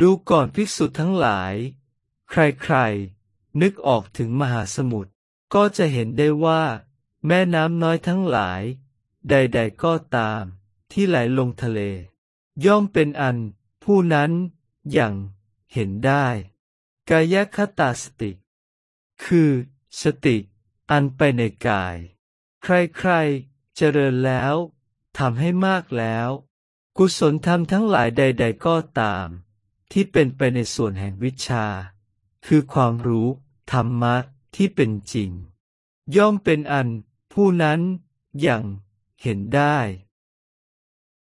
ดูก่อนภิกษุทั้งหลาย ใครๆ นึกออกถึงมหาสมุทรก็จะเห็นได้ว่า แม่น้ำน้อยทั้งหลาย ใดๆก็ตาม ที่ไหลลงทะเล ย่อมเป็นอัน ผู้นั้นอย่างเห็นได้ กายคตาสติ คือ สติ อันไปในกาย ใครๆ เจริญแล้วทำให้มากแล้ว กุศลธรรมทั้งหลายใด ๆ ก็ตาม ที่เป็นไปในส่วนแห่งวิชา คือความรู้ ธรรมะที่เป็นจริง ย่อมเป็นอัน ผู้นั้นอย่างเห็นได้